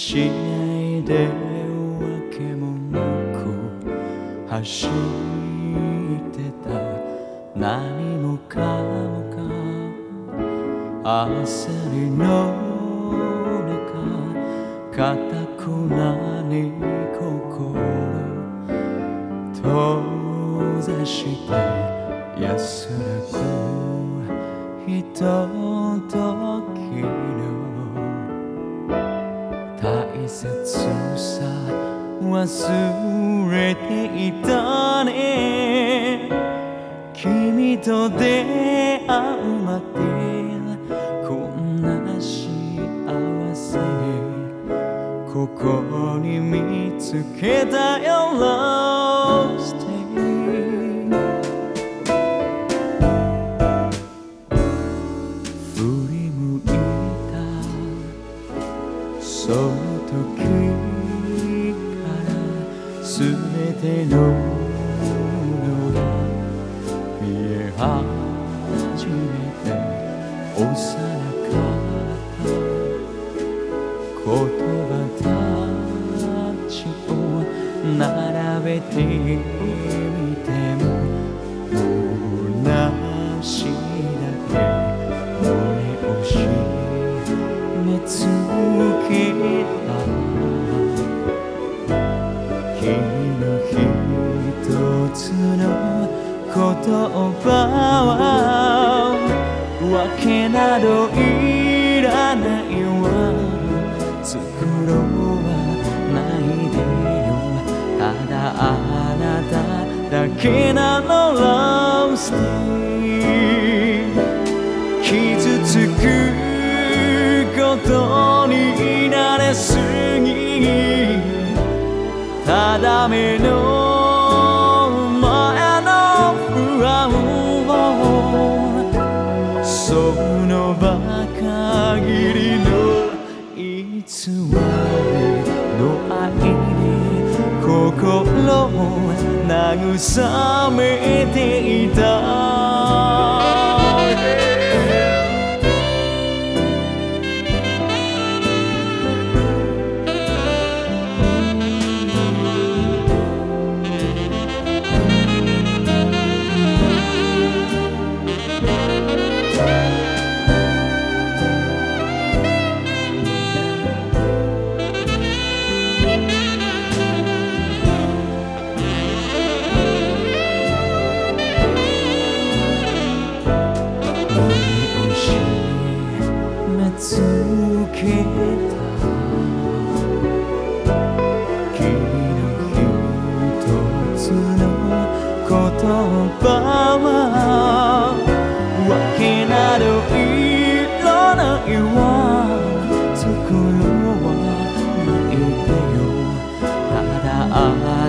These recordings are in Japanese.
しないでわけもなく走ってた。何もかもが焦りの中固くなに心閉ざして安らぐひと大切さ忘れていたね。君と出会うまでこんな幸せここに見つけたよ。すべてのものが見え始めて幼かった言葉たちを並べてみの一つの言葉はわけなどいらないわ。作ろうはないでよ。ただあなただけなの。Love Stay た。だ目の前の不安をその場限りの偽りの愛に心を慰めていため付けた君の一つの言葉はわけなどいらないわ作ろはないでよただあ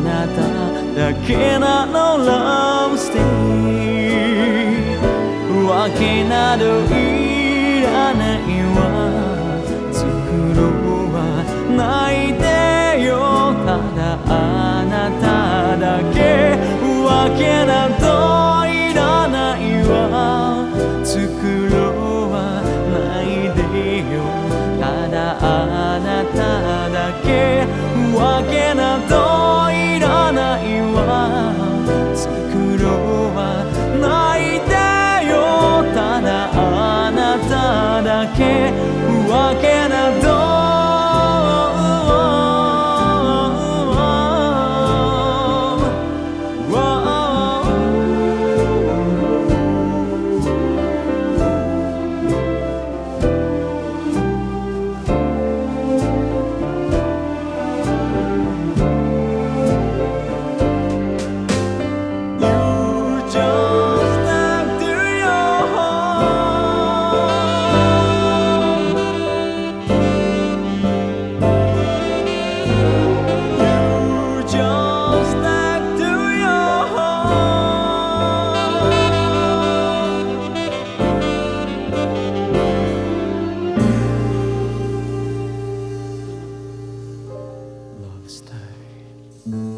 なただけなの Love Stay わけなどいけなどいらないわ作ろうはないでよただあなただけ。わけなどいらないわ作ろうはないでよただあなただけわけなど Mm-hmm.